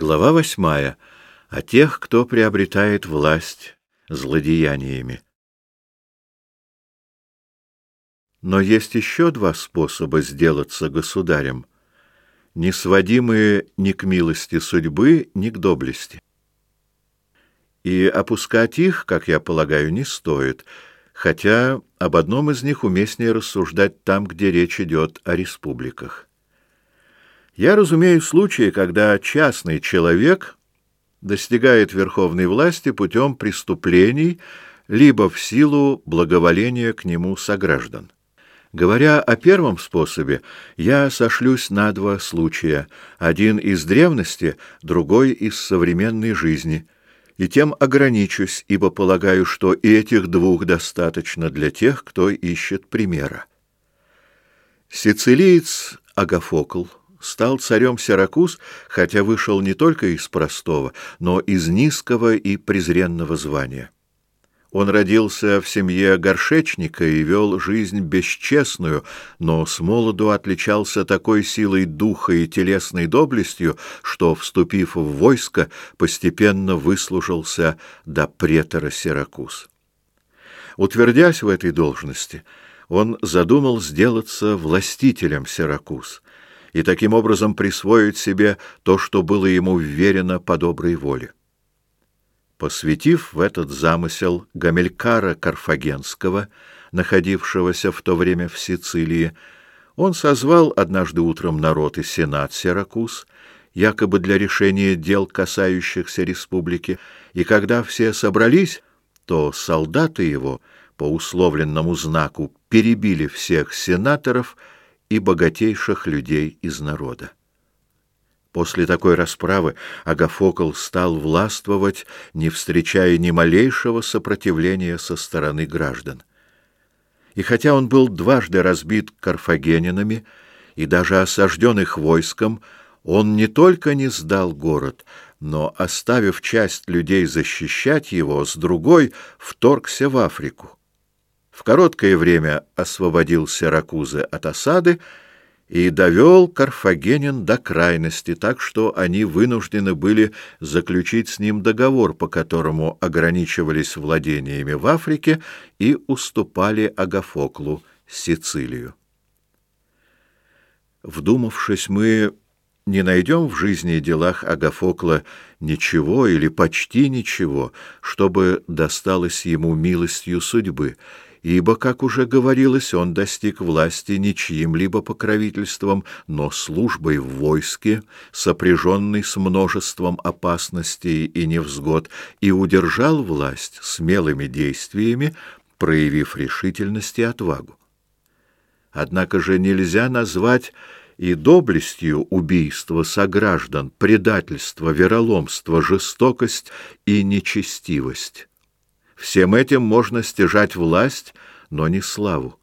Глава восьмая. О тех, кто приобретает власть злодеяниями. Но есть еще два способа сделаться государем, не сводимые ни к милости судьбы, ни к доблести. И опускать их, как я полагаю, не стоит, хотя об одном из них уместнее рассуждать там, где речь идет о республиках. Я разумею случаи, когда частный человек достигает верховной власти путем преступлений, либо в силу благоволения к нему сограждан. Говоря о первом способе, я сошлюсь на два случая, один из древности, другой из современной жизни, и тем ограничусь, ибо полагаю, что и этих двух достаточно для тех, кто ищет примера. Сицилиец Агафокл стал царем Сиракуз, хотя вышел не только из простого, но из низкого и презренного звания. Он родился в семье горшечника и вел жизнь бесчестную, но с молоду отличался такой силой духа и телесной доблестью, что, вступив в войско, постепенно выслужился до претора Сиракуз. Утвердясь в этой должности, он задумал сделаться властителем Сиракуз, и таким образом присвоить себе то, что было ему вверено по доброй воле. Посвятив в этот замысел Гамелькара Карфагенского, находившегося в то время в Сицилии, он созвал однажды утром народ и сенат Сиракуз, якобы для решения дел, касающихся республики, и когда все собрались, то солдаты его по условленному знаку перебили всех сенаторов и богатейших людей из народа. После такой расправы Агафокл стал властвовать, не встречая ни малейшего сопротивления со стороны граждан. И хотя он был дважды разбит карфагенинами и даже осажден их войском, он не только не сдал город, но, оставив часть людей защищать его, с другой вторгся в Африку в короткое время освободил Сиракузы от осады и довел карфагенин до крайности, так что они вынуждены были заключить с ним договор, по которому ограничивались владениями в Африке и уступали Агафоклу Сицилию. Вдумавшись, мы не найдем в жизни и делах Агафокла ничего или почти ничего, чтобы досталось ему милостью судьбы, ибо, как уже говорилось, он достиг власти не чьим-либо покровительством, но службой в войске, сопряженной с множеством опасностей и невзгод, и удержал власть смелыми действиями, проявив решительность и отвагу. Однако же нельзя назвать и доблестью убийство сограждан, предательство, вероломство, жестокость и нечестивость. Всем этим можно стяжать власть, но не славу.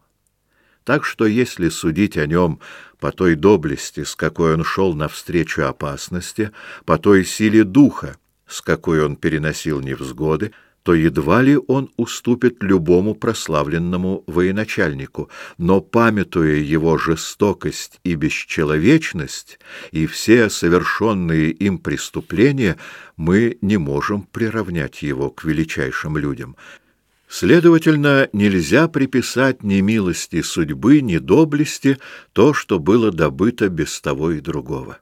Так что если судить о нем по той доблести, с какой он шел навстречу опасности, по той силе духа, с какой он переносил невзгоды, то едва ли он уступит любому прославленному военачальнику, но, памятуя его жестокость и бесчеловечность и все совершенные им преступления, мы не можем приравнять его к величайшим людям. Следовательно, нельзя приписать ни милости судьбы, ни доблести то, что было добыто без того и другого.